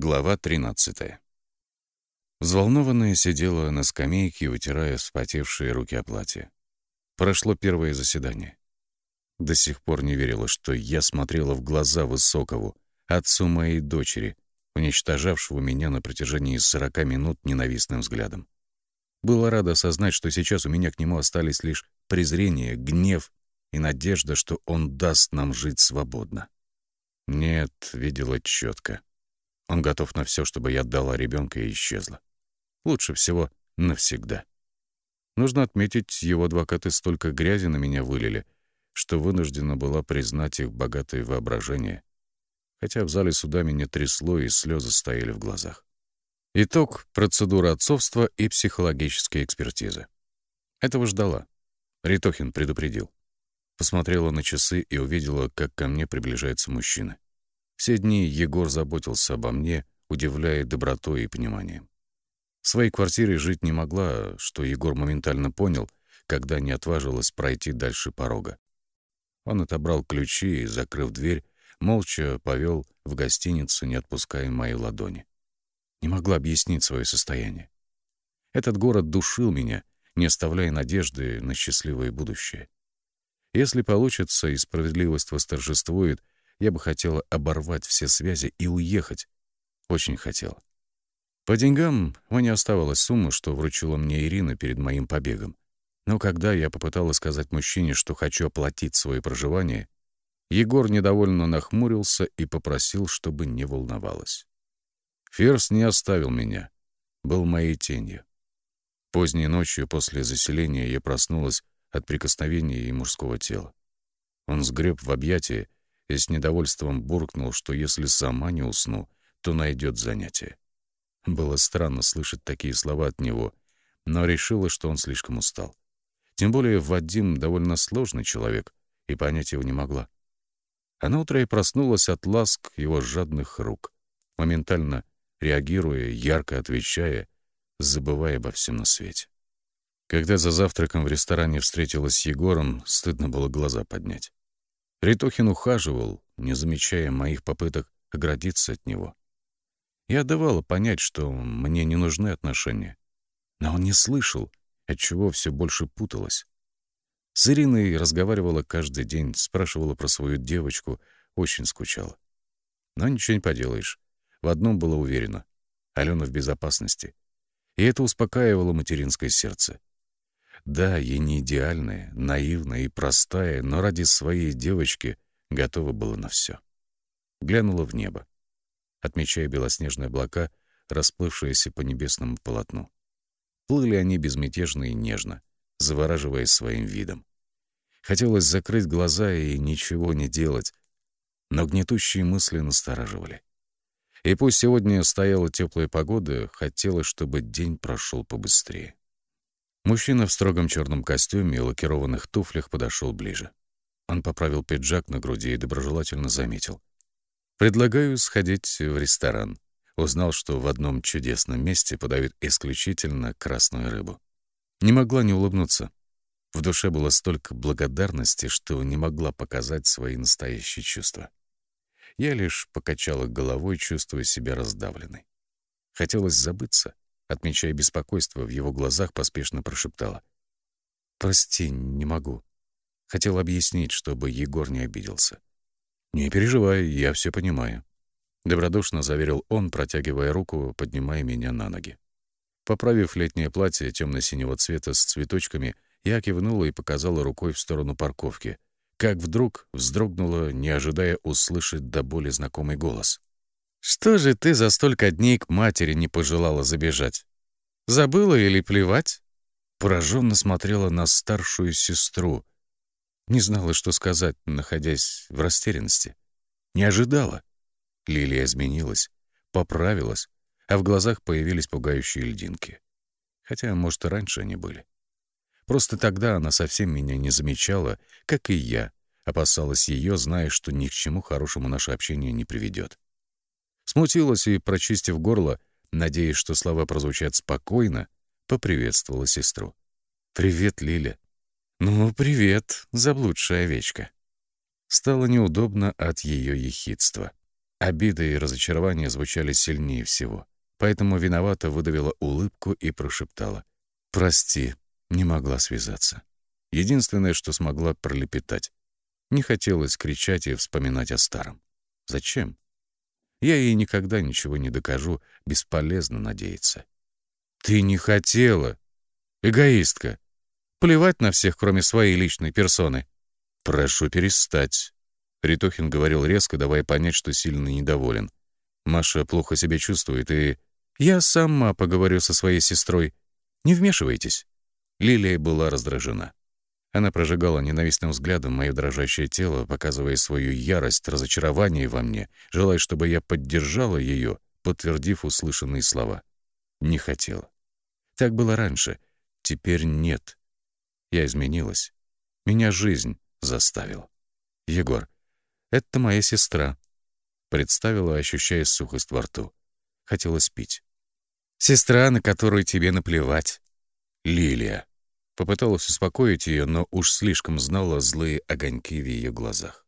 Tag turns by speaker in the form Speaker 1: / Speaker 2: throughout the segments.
Speaker 1: Глава 13. Взволнованная сидела на скамейке, вытирая вспотевшие руки о платье. Прошло первое заседание. До сих пор не верила, что я смотрела в глаза Высокову, отцу моей дочери, уничтожавшего меня на протяжении 40 минут ненавистным взглядом. Была рада осознать, что сейчас у меня к нему остались лишь презрение, гнев и надежда, что он даст нам жить свободно. Нет, видела четко. Он готов на все, чтобы я отдала ребенка и исчезла. Лучше всего навсегда. Нужно отметить, его адвокаты столько грязи на меня вылили, что вынуждена была признать их богатое воображение. Хотя в зале суда меня трясло, и слезы стояли в глазах. Итог — процедура отцовства и психологической экспертизы. Этого ждала. Ритохин предупредил. Посмотрела на часы и увидела, как ко мне приближается мужчина. Все дни Егор заботился обо мне, удивляя добротой и пониманием. В своей квартире жить не могла, что Егор моментально понял, когда не отважилась пройти дальше порога. Он отобрал ключи и, закрыв дверь, молча повел в гостиницу, не отпуская моей ладони. Не могла объяснить свое состояние. Этот город душил меня, не оставляя надежды на счастливое будущее. Если получится и справедливость восторжествует, я бы хотела оборвать все связи и уехать. Очень хотела. По деньгам мне оставалась сумма, что вручила мне Ирина перед моим побегом. Но когда я попыталась сказать мужчине, что хочу оплатить свое проживание, Егор недовольно нахмурился и попросил, чтобы не волновалась. Ферс не оставил меня, был моей тенью. Поздней ночью после заселения я проснулась от прикосновения и мужского тела. Он сгреб в объятия и с недовольством буркнул, что если сама не усну, то найдет занятие. Было странно слышать такие слова от него, но решила, что он слишком устал. Тем более Вадим довольно сложный человек, и понять его не могла. А на утро и проснулась от ласк его жадных рук, моментально реагируя, ярко отвечая, забывая обо всем на свете. Когда за завтраком в ресторане встретилась с Егором, стыдно было глаза поднять. Ритохин ухаживал, не замечая моих попыток оградиться от него. Я давала понять, что мне не нужны отношения. Но он не слышал, отчего все больше путалось. С Ириной разговаривала каждый день, спрашивала про свою девочку, очень скучала. Но ничего не поделаешь. В одном было уверена — Алена в безопасности. И это успокаивало материнское сердце. Да, я не идеальная, наивная и простая, но ради своей девочки готова была на все. Глянула в небо, отмечая белоснежные облака, расплывшиеся по небесному полотну. Плыли они безмятежно и нежно, завораживая своим видом. Хотелось закрыть глаза и ничего не делать, но гнетущие мысли настораживали. И пусть сегодня стояла теплая погода, хотелось, чтобы день прошел побыстрее. Мужчина в строгом черном костюме и лакированных туфлях подошел ближе. Он поправил пиджак на груди и доброжелательно заметил. «Предлагаю сходить в ресторан». Узнал, что в одном чудесном месте подают исключительно красную рыбу. Не могла не улыбнуться. В душе было столько благодарности, что не могла показать свои настоящие чувства. Я лишь покачала головой, чувствуя себя раздавленной. Хотелось забыться, Отмечая беспокойство, в его глазах поспешно прошептала. «Прости, не могу». Хотел объяснить, чтобы Егор не обиделся. «Не переживай, я все понимаю», — добродушно заверил он, протягивая руку, поднимая меня на ноги. Поправив летнее платье темно-синего цвета с цветочками, я кивнула и показала рукой в сторону парковки, как вдруг вздрогнула, не ожидая услышать до боли знакомый голос. Что же ты за столько дней к матери не пожелала забежать? Забыла или плевать? Пораженно смотрела на старшую сестру. Не знала, что сказать, находясь в растерянности. Не ожидала. Лилия изменилась, поправилась, а в глазах появились пугающие льдинки. Хотя, может, и раньше они были. Просто тогда она совсем меня не замечала, как и я, опасалась ее, зная, что ни к чему хорошему наше общение не приведет. Смутилась и, прочистив горло, надеясь, что слова прозвучат спокойно, поприветствовала сестру. «Привет, Лиля». «Ну, привет, заблудшая овечка». Стало неудобно от ее ехидства. Обида и разочарование звучали сильнее всего. Поэтому виновато выдавила улыбку и прошептала. «Прости, не могла связаться». Единственное, что смогла пролепетать. Не хотелось кричать и вспоминать о старом. Зачем? Я ей никогда ничего не докажу, бесполезно надеяться. «Ты не хотела! Эгоистка! Плевать на всех, кроме своей личной персоны!» «Прошу перестать!» Ритохин говорил резко, давая понять, что сильно недоволен. Маша плохо себя чувствует, и... «Я сама поговорю со своей сестрой. Не вмешивайтесь». Лилия была раздражена. Она прожигала ненавистным взглядом мое дрожащее тело, показывая свою ярость, разочарование во мне, желая, чтобы я поддержала ее, подтвердив услышанные слова. Не хотела. Так было раньше. Теперь нет. Я изменилась. Меня жизнь заставила. Егор, это моя сестра. Представила, ощущая сухость во рту. Хотелось пить. Сестра, на которую тебе наплевать. Лилия. Попыталась успокоить ее, но уж слишком знала злые огоньки в ее глазах.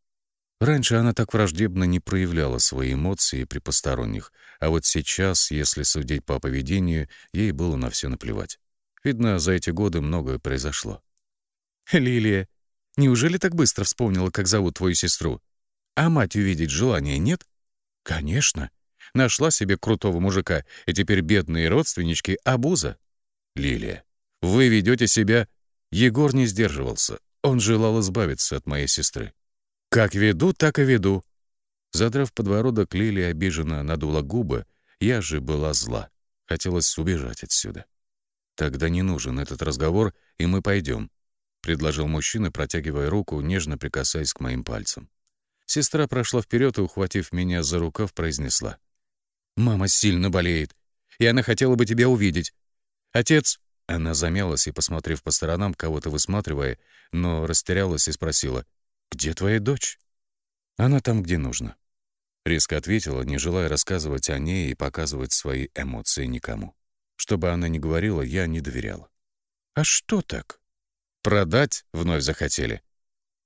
Speaker 1: Раньше она так враждебно не проявляла свои эмоции при посторонних, а вот сейчас, если судить по поведению, ей было на все наплевать. Видно, за эти годы многое произошло. «Лилия, неужели так быстро вспомнила, как зовут твою сестру? А мать увидеть желания нет?» «Конечно. Нашла себе крутого мужика, и теперь бедные родственнички — обуза». «Лилия, вы ведете себя...» Егор не сдерживался. Он желал избавиться от моей сестры. «Как веду, так и веду». Задрав подбородок, Лили обиженно надула губы. Я же была зла. Хотелось убежать отсюда. «Тогда не нужен этот разговор, и мы пойдем», — предложил мужчина, протягивая руку, нежно прикасаясь к моим пальцам. Сестра прошла вперед и, ухватив меня за рукав, произнесла. «Мама сильно болеет, и она хотела бы тебя увидеть. Отец...» Она замялась и, посмотрев по сторонам, кого-то высматривая, но растерялась и спросила, «Где твоя дочь?» «Она там, где нужно», — резко ответила, не желая рассказывать о ней и показывать свои эмоции никому. Чтобы она не говорила, я не доверяла. «А что так?» «Продать вновь захотели?»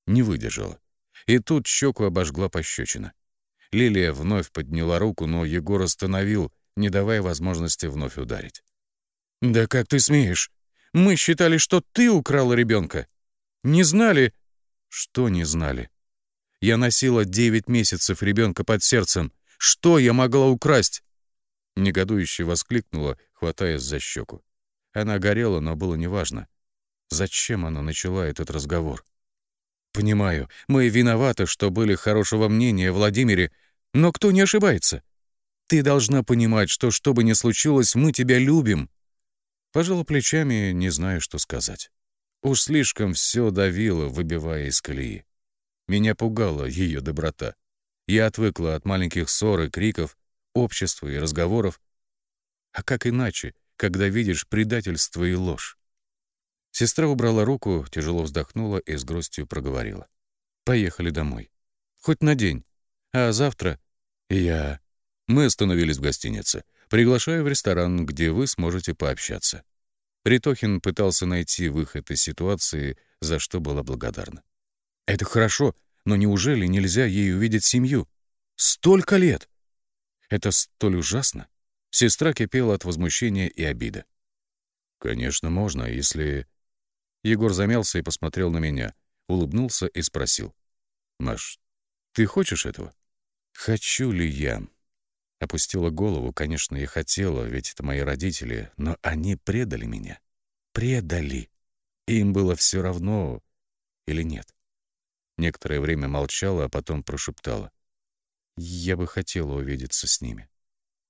Speaker 1: Не выдержала. И тут щеку обожгла пощечина. Лилия вновь подняла руку, но Егор остановил, не давая возможности вновь ударить. «Да как ты смеешь? Мы считали, что ты украла ребенка. Не знали...» «Что не знали?» «Я носила девять месяцев ребенка под сердцем. Что я могла украсть?» Негодующе воскликнула, хватаясь за щеку. Она горела, но было неважно. Зачем она начала этот разговор? «Понимаю, мы виноваты, что были хорошего мнения о Владимире, но кто не ошибается? Ты должна понимать, что что бы ни случилось, мы тебя любим. Пожала плечами, не зная, что сказать. Уж слишком все давило, выбивая из колеи. Меня пугала ее доброта. Я отвыкла от маленьких ссор и криков, общества и разговоров. А как иначе, когда видишь предательство и ложь? Сестра убрала руку, тяжело вздохнула и с грустью проговорила. «Поехали домой. Хоть на день. А завтра я...» Мы остановились в гостинице. Приглашаю в ресторан, где вы сможете пообщаться». Ритохин пытался найти выход из ситуации, за что была благодарна. «Это хорошо, но неужели нельзя ей увидеть семью? Столько лет!» «Это столь ужасно!» Сестра кипела от возмущения и обиды. «Конечно, можно, если...» Егор замялся и посмотрел на меня, улыбнулся и спросил. «Маш, ты хочешь этого?» «Хочу ли я?» Опустила голову, конечно, я хотела, ведь это мои родители, но они предали меня. Предали. Им было все равно или нет. Некоторое время молчала, а потом прошептала. Я бы хотела увидеться с ними.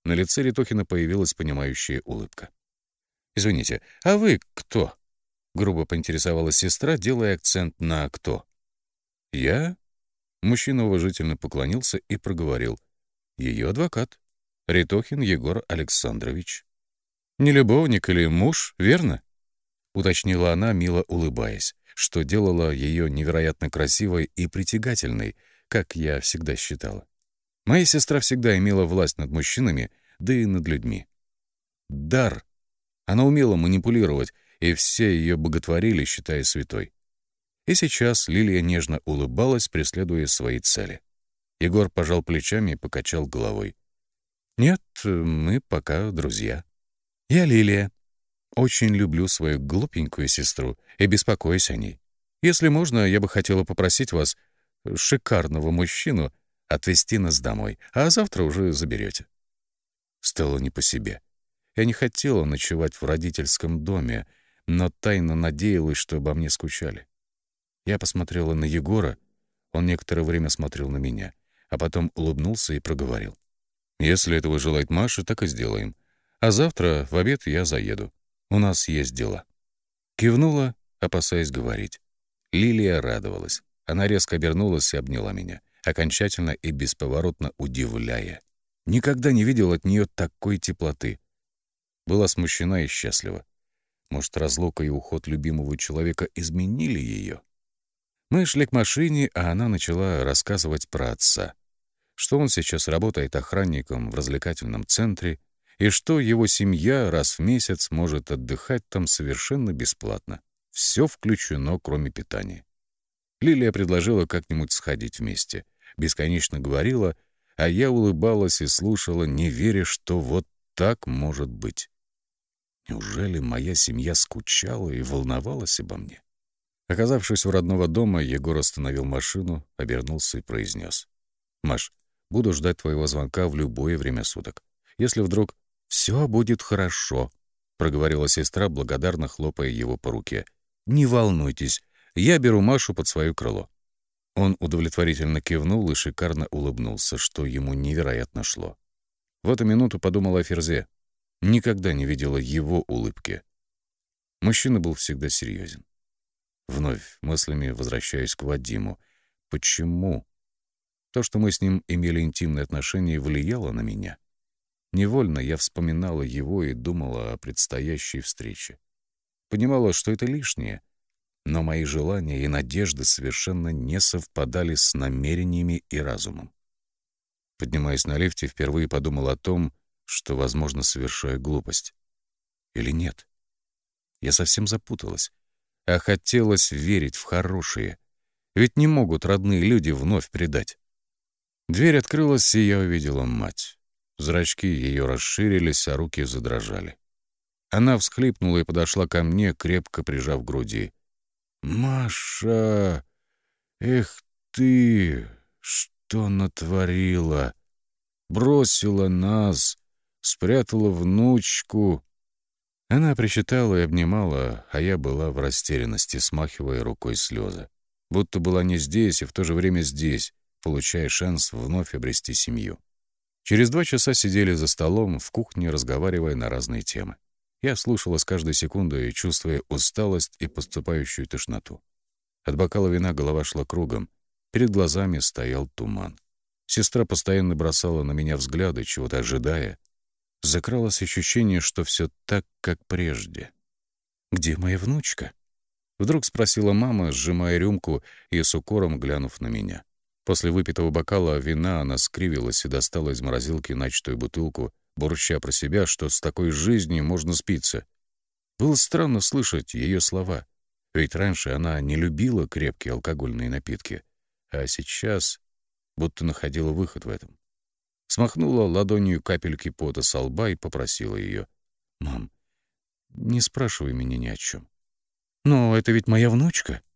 Speaker 1: На лице Ритохина появилась понимающая улыбка. «Извините, а вы кто?» — грубо поинтересовалась сестра, делая акцент на «кто». «Я?» Мужчина уважительно поклонился и проговорил. Ее адвокат. Ритохин Егор Александрович. Не любовник или муж, верно? Уточнила она, мило улыбаясь, что делало ее невероятно красивой и притягательной, как я всегда считала. Моя сестра всегда имела власть над мужчинами, да и над людьми. Дар. Она умела манипулировать, и все ее боготворили, считая святой. И сейчас Лилия нежно улыбалась, преследуя свои цели. Егор пожал плечами и покачал головой. «Нет, мы пока друзья. Я Лилия. Очень люблю свою глупенькую сестру и беспокоюсь о ней. Если можно, я бы хотела попросить вас, шикарного мужчину, отвезти нас домой, а завтра уже заберете. Стало не по себе. Я не хотела ночевать в родительском доме, но тайно надеялась, что обо мне скучали. Я посмотрела на Егора, он некоторое время смотрел на меня, а потом улыбнулся и проговорил. «Если этого желает Маша, так и сделаем. А завтра в обед я заеду. У нас есть дела». Кивнула, опасаясь говорить. Лилия радовалась. Она резко обернулась и обняла меня, окончательно и бесповоротно удивляя. Никогда не видел от нее такой теплоты. Была смущена и счастлива. Может, разлука и уход любимого человека изменили ее? Мы шли к машине, а она начала рассказывать про отца. Что он сейчас работает охранником в развлекательном центре, и что его семья раз в месяц может отдыхать там совершенно бесплатно. Все включено, кроме питания. Лилия предложила как-нибудь сходить вместе. Бесконечно говорила, а я улыбалась и слушала, не веря, что вот так может быть. Неужели моя семья скучала и волновалась обо мне? Оказавшись у родного дома, Егор остановил машину, обернулся и произнес. «Маш, буду ждать твоего звонка в любое время суток. Если вдруг все будет хорошо», — проговорила сестра, благодарно хлопая его по руке. «Не волнуйтесь, я беру Машу под свое крыло». Он удовлетворительно кивнул и шикарно улыбнулся, что ему невероятно шло. В эту минуту подумала Ферзе. Никогда не видела его улыбки. Мужчина был всегда серьезен. Вновь мыслями возвращаюсь к Вадиму. Почему? То, что мы с ним имели интимные отношения, влияло на меня. Невольно я вспоминала его и думала о предстоящей встрече. Понимала, что это лишнее, но мои желания и надежды совершенно не совпадали с намерениями и разумом. Поднимаясь на лифте, впервые подумал о том, что, возможно, совершаю глупость. Или нет? Я совсем запуталась а хотелось верить в хорошие. Ведь не могут родные люди вновь предать. Дверь открылась, и я увидела мать. Зрачки ее расширились, а руки задрожали. Она всхлипнула и подошла ко мне, крепко прижав к груди. «Маша! Эх ты! Что натворила? Бросила нас, спрятала внучку!» Она причитала и обнимала, а я была в растерянности, смахивая рукой слезы. Будто была не здесь и в то же время здесь, получая шанс вновь обрести семью. Через два часа сидели за столом, в кухне, разговаривая на разные темы. Я слушала с каждой секундой, чувствуя усталость и поступающую тошноту. От бокала вина голова шла кругом. Перед глазами стоял туман. Сестра постоянно бросала на меня взгляды, чего-то ожидая, закралось ощущение, что все так, как прежде. «Где моя внучка?» Вдруг спросила мама, сжимая рюмку и с укором глянув на меня. После выпитого бокала вина она скривилась и достала из морозилки начатую бутылку, бурча про себя, что с такой жизнью можно спиться. Было странно слышать ее слова, ведь раньше она не любила крепкие алкогольные напитки, а сейчас будто находила выход в этом смахнула ладонью капельки пота со лба и попросила ее. «Мам, не спрашивай меня ни о чем». «Но это ведь моя внучка», —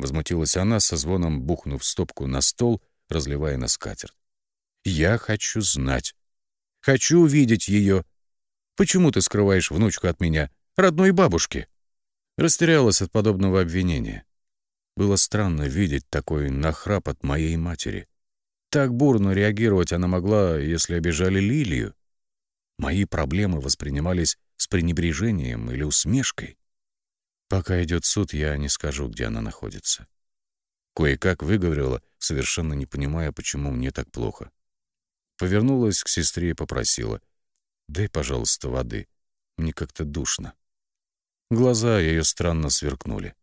Speaker 1: возмутилась она, со звоном бухнув стопку на стол, разливая на скатерть. «Я хочу знать. Хочу увидеть ее. Почему ты скрываешь внучку от меня, родной бабушки?» Растерялась от подобного обвинения. Было странно видеть такой нахрап от моей матери. Так бурно реагировать она могла, если обижали Лилию. Мои проблемы воспринимались с пренебрежением или усмешкой. Пока идет суд, я не скажу, где она находится. Кое-как выговорила, совершенно не понимая, почему мне так плохо. Повернулась к сестре и попросила. «Дай, пожалуйста, воды. Мне как-то душно». Глаза ее странно сверкнули.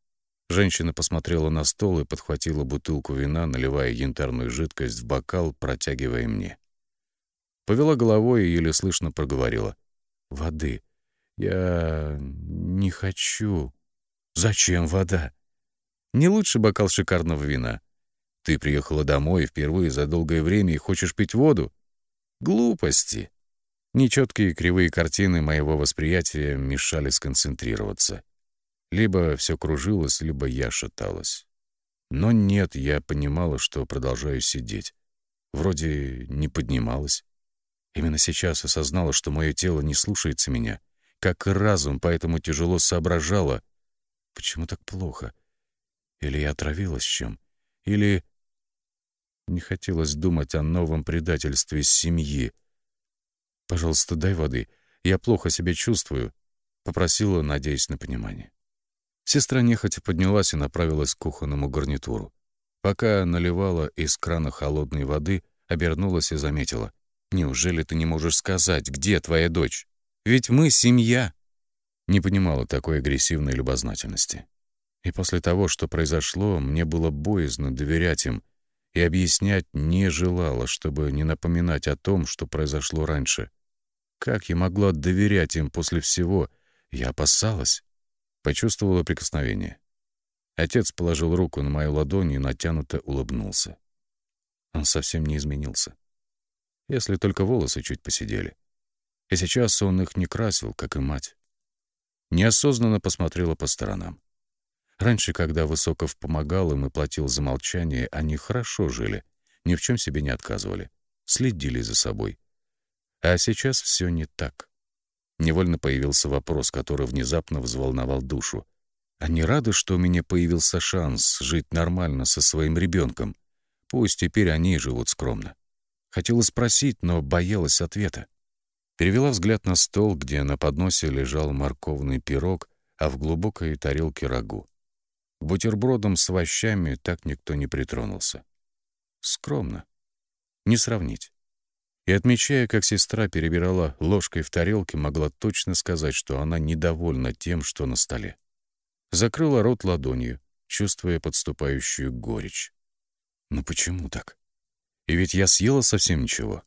Speaker 1: Женщина посмотрела на стол и подхватила бутылку вина, наливая янтарную жидкость в бокал, протягивая мне. Повела головой и еле слышно проговорила. «Воды. Я не хочу». «Зачем вода?» «Не лучше бокал шикарного вина. Ты приехала домой впервые за долгое время и хочешь пить воду? Глупости. Нечеткие кривые картины моего восприятия мешали сконцентрироваться. Либо все кружилось, либо я шаталась. Но нет, я понимала, что продолжаю сидеть. Вроде не поднималась. Именно сейчас осознала, что мое тело не слушается меня, как и разум, поэтому тяжело соображала. Почему так плохо? Или я отравилась чем? Или... Не хотелось думать о новом предательстве семьи. «Пожалуйста, дай воды. Я плохо себя чувствую», — попросила, надеясь на понимание. Сестра нехотя поднялась и направилась к кухонному гарнитуру. Пока наливала из крана холодной воды, обернулась и заметила. «Неужели ты не можешь сказать, где твоя дочь? Ведь мы семья!» Не понимала такой агрессивной любознательности. И после того, что произошло, мне было боязно доверять им и объяснять не желала, чтобы не напоминать о том, что произошло раньше. Как я могла доверять им после всего? Я опасалась. Почувствовала прикосновение. Отец положил руку на мою ладонь и натянуто улыбнулся. Он совсем не изменился. Если только волосы чуть посидели. И сейчас он их не красил, как и мать. Неосознанно посмотрела по сторонам. Раньше, когда Высоков помогал им и платил за молчание, они хорошо жили, ни в чем себе не отказывали, следили за собой. А сейчас все не так. Невольно появился вопрос, который внезапно взволновал душу. Они рады, что у меня появился шанс жить нормально со своим ребенком. Пусть теперь они живут скромно. Хотела спросить, но боялась ответа. Перевела взгляд на стол, где на подносе лежал морковный пирог, а в глубокой тарелке рагу. К бутербродам с овощами так никто не притронулся. Скромно. Не сравнить. И, отмечая, как сестра перебирала ложкой в тарелке, могла точно сказать, что она недовольна тем, что на столе. Закрыла рот ладонью, чувствуя подступающую горечь. Ну почему так? И ведь я съела совсем ничего.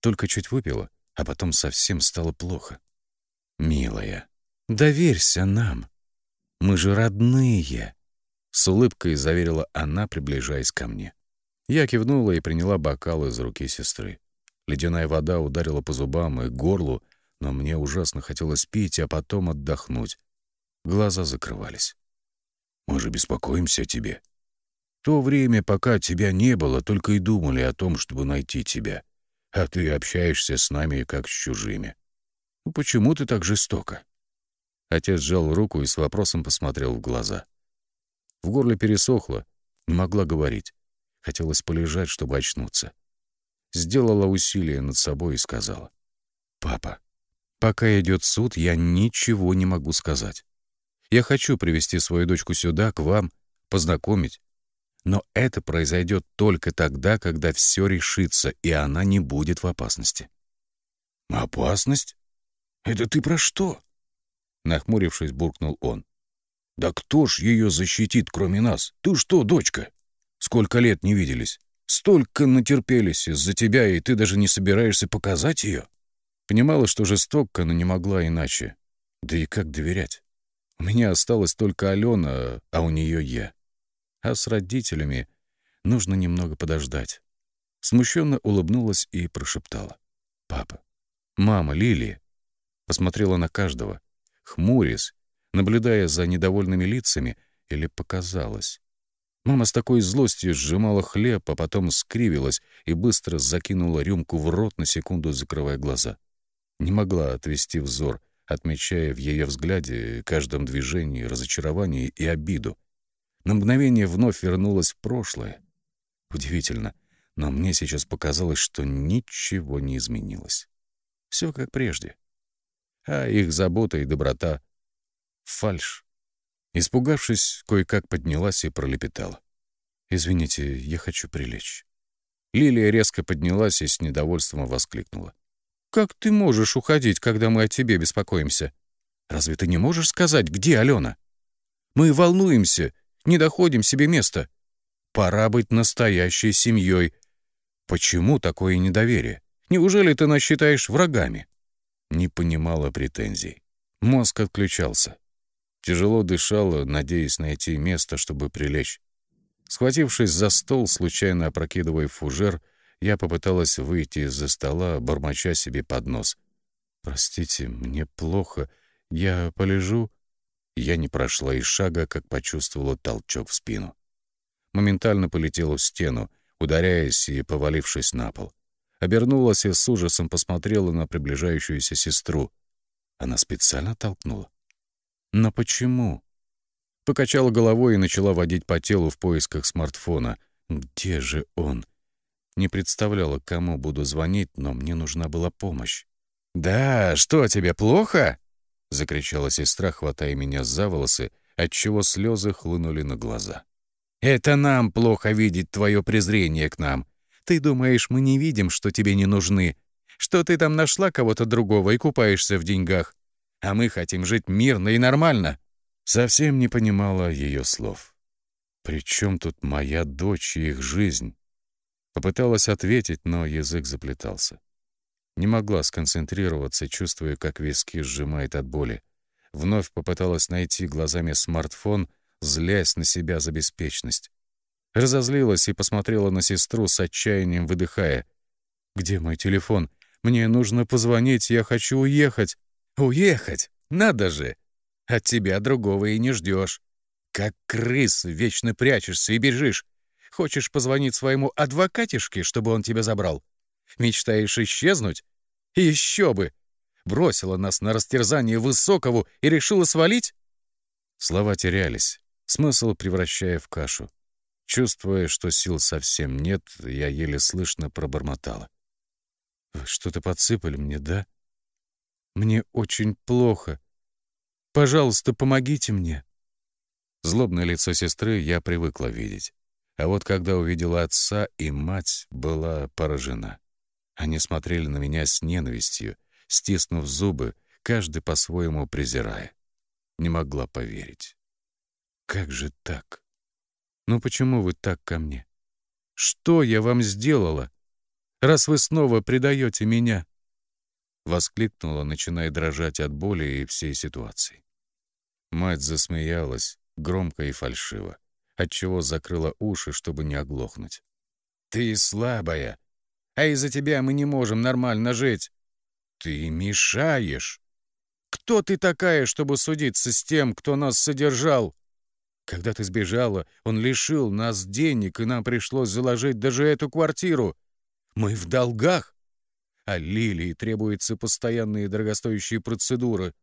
Speaker 1: Только чуть выпила, а потом совсем стало плохо. Милая, доверься нам. Мы же родные. С улыбкой заверила она, приближаясь ко мне. Я кивнула и приняла бокал из руки сестры. Ледяная вода ударила по зубам и горлу, но мне ужасно хотелось пить, а потом отдохнуть. Глаза закрывались. «Мы же беспокоимся о тебе. То время, пока тебя не было, только и думали о том, чтобы найти тебя. А ты общаешься с нами, как с чужими. Ну почему ты так жестоко?» Отец сжал руку и с вопросом посмотрел в глаза. В горле пересохло, не могла говорить. Хотелось полежать, чтобы очнуться сделала усилие над собой и сказала. «Папа, пока идет суд, я ничего не могу сказать. Я хочу привести свою дочку сюда, к вам, познакомить. Но это произойдет только тогда, когда все решится, и она не будет в опасности». «Опасность? Это ты про что?» Нахмурившись, буркнул он. «Да кто ж ее защитит, кроме нас? Ты что, дочка? Сколько лет не виделись? Столько натерпелись из-за тебя, и ты даже не собираешься показать ее. Понимала, что жестоко, но не могла иначе. Да и как доверять? У меня осталась только Алена, а у нее я. А с родителями нужно немного подождать. Смущенно улыбнулась и прошептала. «Папа, мама, Лилия». Посмотрела на каждого, хмурясь, наблюдая за недовольными лицами, или показалось. Мама с такой злостью сжимала хлеб, а потом скривилась и быстро закинула рюмку в рот, на секунду закрывая глаза. Не могла отвести взор, отмечая в ее взгляде, каждом движении, разочарование и обиду. На мгновение вновь вернулась в прошлое. Удивительно, но мне сейчас показалось, что ничего не изменилось. Все как прежде. А их забота и доброта — фальшь. Испугавшись, кое-как поднялась и пролепетала. «Извините, я хочу прилечь». Лилия резко поднялась и с недовольством воскликнула. «Как ты можешь уходить, когда мы о тебе беспокоимся? Разве ты не можешь сказать, где Алена? Мы волнуемся, не доходим себе места. Пора быть настоящей семьей. Почему такое недоверие? Неужели ты нас считаешь врагами?» Не понимала претензий. Мозг отключался. Тяжело дышала, надеясь найти место, чтобы прилечь. Схватившись за стол, случайно опрокидывая фужер, я попыталась выйти из-за стола, бормоча себе под нос. «Простите, мне плохо. Я полежу?» Я не прошла и шага, как почувствовала толчок в спину. Моментально полетела в стену, ударяясь и повалившись на пол. Обернулась и с ужасом посмотрела на приближающуюся сестру. Она специально толкнула. Но почему? Покачала головой и начала водить по телу в поисках смартфона. Где же он? Не представляла, кому буду звонить, но мне нужна была помощь. «Да, что, тебе плохо?» — закричала сестра, хватая меня за волосы, отчего слезы хлынули на глаза. «Это нам плохо видеть твое презрение к нам. Ты думаешь, мы не видим, что тебе не нужны? Что ты там нашла кого-то другого и купаешься в деньгах? А мы хотим жить мирно и нормально». Совсем не понимала ее слов. «При чем тут моя дочь и их жизнь?» Попыталась ответить, но язык заплетался. Не могла сконцентрироваться, чувствуя, как виски сжимает от боли. Вновь попыталась найти глазами смартфон, злясь на себя за беспечность. Разозлилась и посмотрела на сестру с отчаянием, выдыхая. «Где мой телефон? Мне нужно позвонить, я хочу уехать». «Уехать? Надо же! От тебя другого и не ждешь. Как крыс вечно прячешься и бежишь. Хочешь позвонить своему адвокатишке, чтобы он тебя забрал? Мечтаешь исчезнуть? Еще бы! Бросила нас на растерзание Высокову и решила свалить?» Слова терялись, смысл превращая в кашу. Чувствуя, что сил совсем нет, я еле слышно пробормотала. «Вы что-то подсыпали мне, да? Мне очень плохо. Пожалуйста, помогите мне». Злобное лицо сестры я привыкла видеть. А вот когда увидела отца и мать, была поражена. Они смотрели на меня с ненавистью, стиснув зубы, каждый по-своему презирая. Не могла поверить. Как же так? «Ну почему вы так ко мне? Что я вам сделала, раз вы снова предаете меня?» Воскликнула, начиная дрожать от боли и всей ситуации. Мать засмеялась, громко и фальшиво, отчего закрыла уши, чтобы не оглохнуть. «Ты слабая, а из-за тебя мы не можем нормально жить. Ты мешаешь. Кто ты такая, чтобы судиться с тем, кто нас содержал? Когда ты сбежала, он лишил нас денег, и нам пришлось заложить даже эту квартиру. Мы в долгах. А Лилии требуются постоянные дорогостоящие процедуры.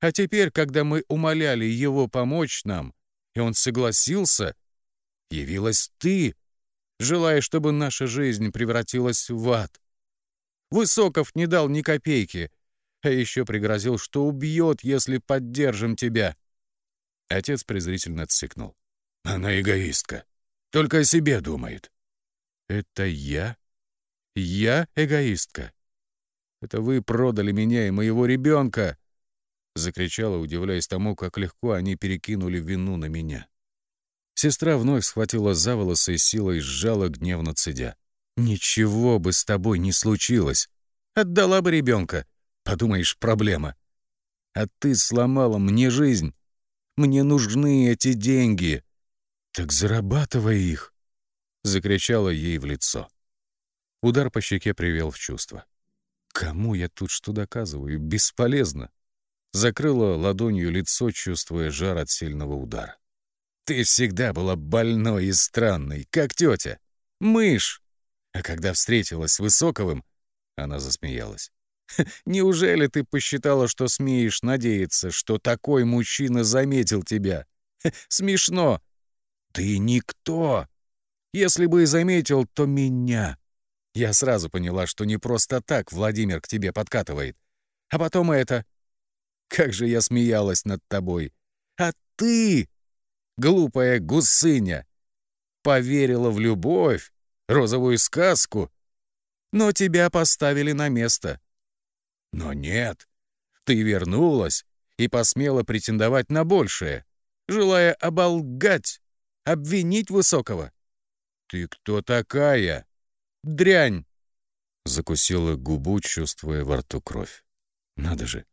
Speaker 1: А теперь, когда мы умоляли его помочь нам, и он согласился, явилась ты, желая, чтобы наша жизнь превратилась в ад. Высоков не дал ни копейки, а еще пригрозил, что убьет, если поддержим тебя. Отец презрительно цыкнул. «Она эгоистка. Только о себе думает». «Это я? Я эгоистка? Это вы продали меня и моего ребенка!» Закричала, удивляясь тому, как легко они перекинули вину на меня. Сестра вновь схватила за волосы и силой сжала, гневно цедя. «Ничего бы с тобой не случилось. Отдала бы ребенка. Подумаешь, проблема. А ты сломала мне жизнь. Мне нужны эти деньги. Так зарабатывай их!» — закричала ей в лицо. Удар по щеке привел в чувство. «Кому я тут что доказываю? Бесполезно!» Закрыла ладонью лицо, чувствуя жар от сильного удара. «Ты всегда была больной и странной, как тетя. Мышь!» А когда встретилась с Высоковым, она засмеялась. Неужели ты посчитала, что смеешь надеяться, что такой мужчина заметил тебя? Смешно. Ты никто. Если бы и заметил, то меня. Я сразу поняла, что не просто так Владимир к тебе подкатывает. А потом это. Как же я смеялась над тобой. А ты, глупая гусыня, поверила в любовь, розовую сказку, но тебя поставили на место. Но нет, ты вернулась и посмела претендовать на большее, желая оболгать, обвинить Высокого. Ты кто такая? Дрянь! Закусила губу, чувствуя во рту кровь. Надо же.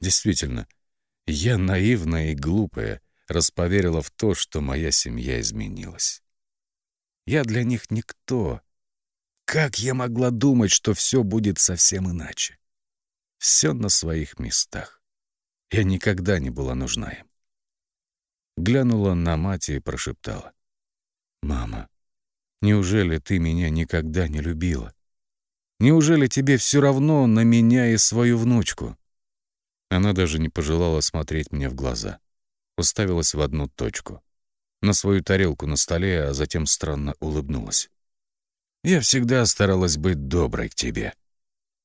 Speaker 1: Действительно, я наивная и глупая, расповерила в то, что моя семья изменилась. Я для них никто. Как я могла думать, что все будет совсем иначе? Все на своих местах. Я никогда не была нужна им. Глянула на мать и прошептала. «Мама, неужели ты меня никогда не любила? Неужели тебе все равно на меня и свою внучку?» Она даже не пожелала смотреть мне в глаза. Уставилась в одну точку. На свою тарелку на столе, а затем странно улыбнулась. «Я всегда старалась быть доброй к тебе.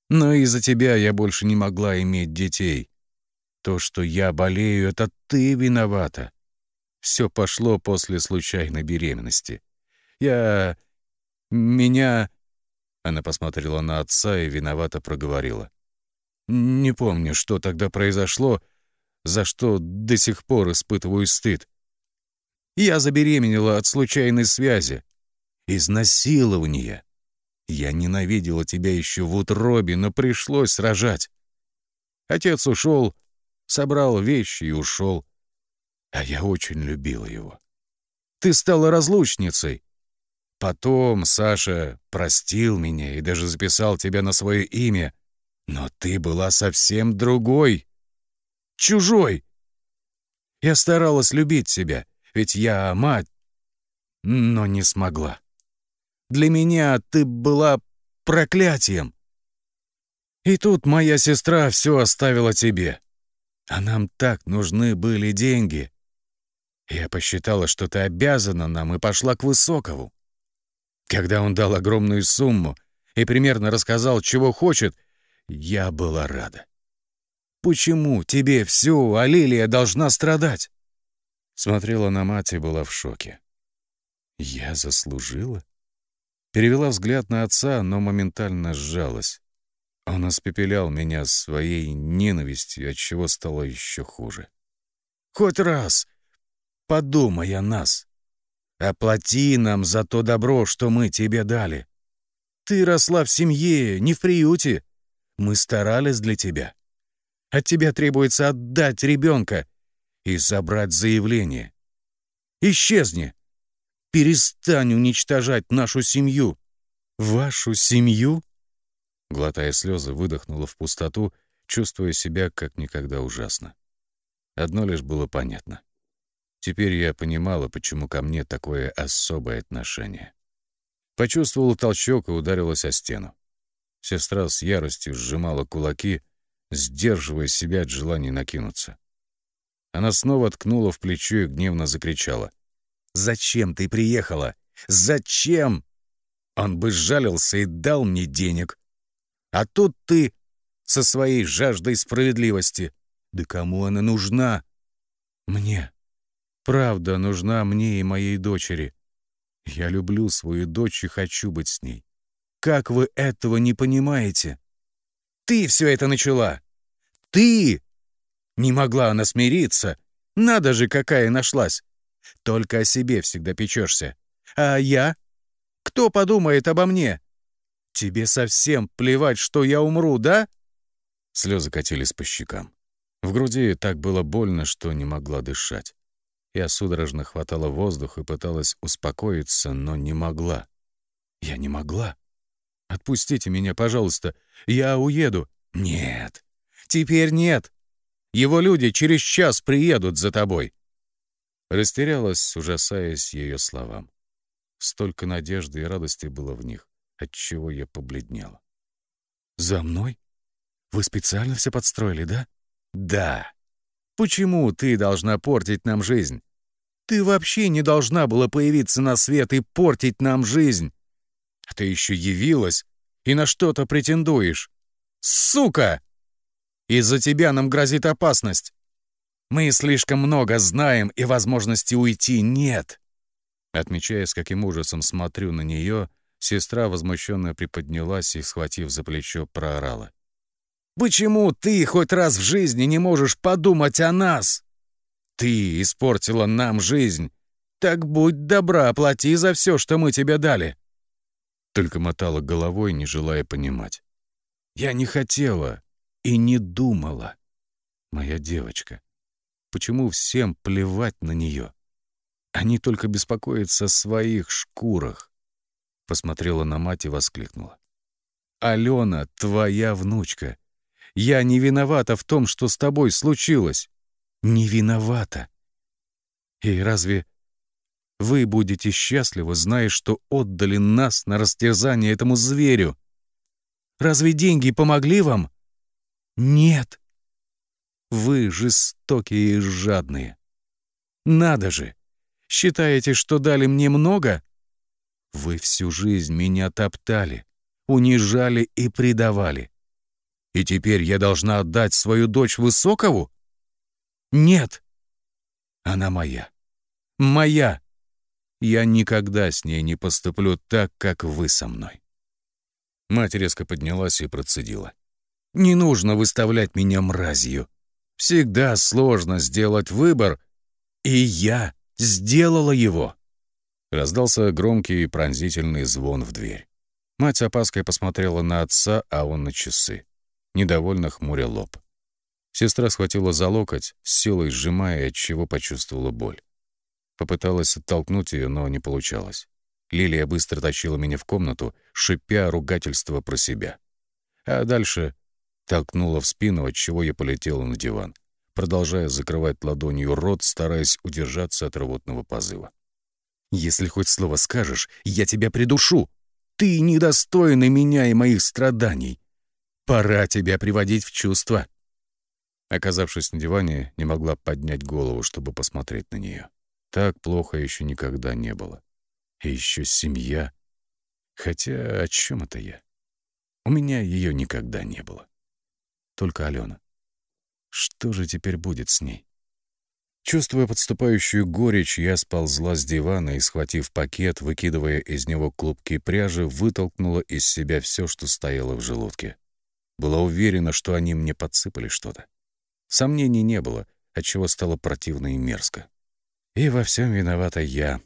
Speaker 1: Но из-за тебя я больше не могла иметь детей. То, что я болею, это ты виновата. Все пошло после случайной беременности. Я... меня...» Она посмотрела на отца и виновато проговорила. «Не помню, что тогда произошло, за что до сих пор испытываю стыд. Я забеременела от случайной связи. Изнасилования. Я ненавидела тебя еще в утробе, но пришлось рожать. Отец ушел, собрал вещи и ушел. А я очень любила его. Ты стала разлучницей. Потом Саша простил меня и даже записал тебя на свое имя. Но ты была совсем другой. Чужой. Я старалась любить себя, ведь я мать, но не смогла. Для меня ты была проклятием. И тут моя сестра все оставила тебе. А нам так нужны были деньги. Я посчитала, что ты обязана нам, и пошла к Высокову. Когда он дал огромную сумму и примерно рассказал, чего хочет, я была рада. Почему тебе все, а Лилия должна страдать? Смотрела на мать и была в шоке. Я заслужила? Перевела взгляд на отца, но моментально сжалась. Он испепелял меня своей ненавистью, от чего стало еще хуже. «Хоть раз подумай о нас. Оплати нам за то добро, что мы тебе дали. Ты росла в семье, не в приюте. Мы старались для тебя. От тебя требуется отдать ребенка и забрать заявление. Исчезни, Перестань уничтожать нашу семью!» «Вашу семью?» Глотая слезы, выдохнула в пустоту, чувствуя себя как никогда ужасно. Одно лишь было понятно. Теперь я понимала, почему ко мне такое особое отношение. Почувствовала толчок и ударилась о стену. Сестра с яростью сжимала кулаки, сдерживая себя от желания накинуться. Она снова ткнула в плечо и гневно закричала. Зачем ты приехала? Зачем? Он бы сжалился и дал мне денег. А тут ты со своей жаждой справедливости. Да кому она нужна? Мне. Правда, нужна мне и моей дочери. Я люблю свою дочь и хочу быть с ней. Как вы этого не понимаете? Ты все это начала. Ты! Не могла она смириться. Надо же, какая нашлась. Только о себе всегда печешься. А я? Кто подумает обо мне? Тебе совсем плевать, что я умру, да?» Слезы катились по щекам. В груди так было больно, что не могла дышать. Я судорожно хватала воздух и пыталась успокоиться, но не могла. Я не могла. «Отпустите меня, пожалуйста. Я уеду». «Нет. Теперь нет. Его люди через час приедут за тобой. Растерялась, ужасаясь ее словам. Столько надежды и радости было в них, отчего я побледнела. «За мной? Вы специально все подстроили, да?» «Да. Почему ты должна портить нам жизнь? Ты вообще не должна была появиться на свет и портить нам жизнь. Ты еще явилась и на что-то претендуешь. Сука! Из-за тебя нам грозит опасность. Мы слишком много знаем, и возможности уйти нет. Отмечая, с каким ужасом смотрю на нее, сестра возмущенно приподнялась и, схватив за плечо, проорала. «Почему ты хоть раз в жизни не можешь подумать о нас? Ты испортила нам жизнь. Так будь добра, плати за все, что мы тебе дали». Только мотала головой, не желая понимать. «Я не хотела и не думала. Моя девочка, почему всем плевать на нее. Они только беспокоятся о своих шкурах. посмотрела на мать и воскликнула. «Алена, твоя внучка. Я не виновата в том, что с тобой случилось. Не виновата. И разве вы будете счастливы, зная, что отдали нас на растерзание этому зверю? Разве деньги помогли вам? Нет. Вы жестокие и жадные. Надо же! Считаете, что дали мне много? Вы всю жизнь меня топтали, унижали и предавали. И теперь я должна отдать свою дочь Высокову? Нет. Она моя. Моя. Я никогда с ней не поступлю так, как вы со мной. Мать резко поднялась и процедила. «Не нужно выставлять меня мразью. Всегда сложно сделать выбор, и я сделала его». Раздался громкий и пронзительный звон в дверь. Мать с опаской посмотрела на отца, а он на часы. Недовольно хмуря лоб. Сестра схватила за локоть, силой сжимая, от чего почувствовала боль. Попыталась оттолкнуть ее, но не получалось. Лилия быстро тащила меня в комнату, шипя ругательство про себя. А дальше толкнула в спину, от чего я полетела на диван, продолжая закрывать ладонью рот, стараясь удержаться от рвотного позыва. «Если хоть слово скажешь, я тебя придушу! Ты недостойна меня и моих страданий! Пора тебя приводить в чувство!» Оказавшись на диване, не могла поднять голову, чтобы посмотреть на нее. Так плохо еще никогда не было. И еще семья. Хотя о чем это я? У меня ее никогда не было. Только Алена. Что же теперь будет с ней? Чувствуя подступающую горечь, я сползла с дивана и, схватив пакет, выкидывая из него клубки пряжи, вытолкнула из себя все, что стояло в желудке. Была уверена, что они мне подсыпали что-то. Сомнений не было, отчего стало противно и мерзко. И во всем виновата я.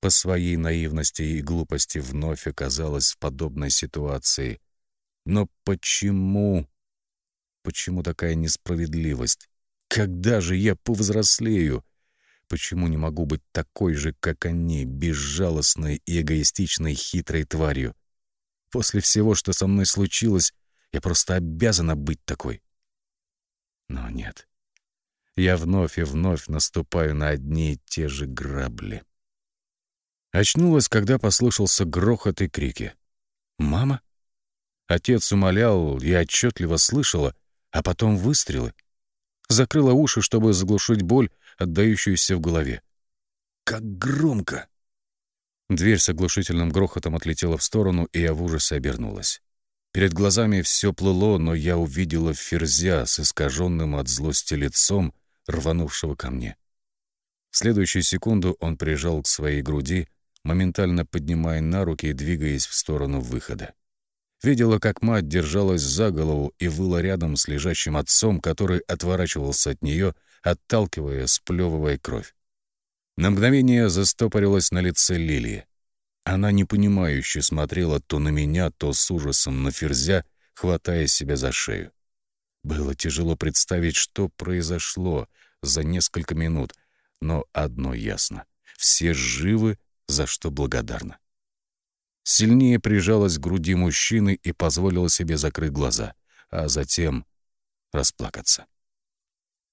Speaker 1: По своей наивности и глупости вновь оказалась в подобной ситуации. Но почему? Почему такая несправедливость? Когда же я повзрослею? Почему не могу быть такой же, как они, безжалостной и эгоистичной хитрой тварью? После всего, что со мной случилось, я просто обязана быть такой. Но нет. Я вновь и вновь наступаю на одни и те же грабли. Очнулась, когда послышался грохот и крики. «Мама?» Отец умолял, я отчетливо слышала, а потом выстрелы. Закрыла уши, чтобы заглушить боль, отдающуюся в голове. «Как громко!» Дверь с оглушительным грохотом отлетела в сторону, и я в ужасе обернулась. Перед глазами все плыло, но я увидела ферзя с искаженным от злости лицом, рванувшего ко мне. В следующую секунду он прижал к своей груди, моментально поднимая на руки и двигаясь в сторону выхода. Видела, как мать держалась за голову и выла рядом с лежащим отцом, который отворачивался от нее, отталкивая, сплевывая кровь. На мгновение застопорилась на лице Лилии. Она непонимающе смотрела то на меня, то с ужасом на Ферзя, хватая себя за шею. Было тяжело представить, что произошло за несколько минут, но одно ясно — все живы, за что благодарны. Сильнее прижалась к груди мужчины и позволила себе закрыть глаза, а затем расплакаться.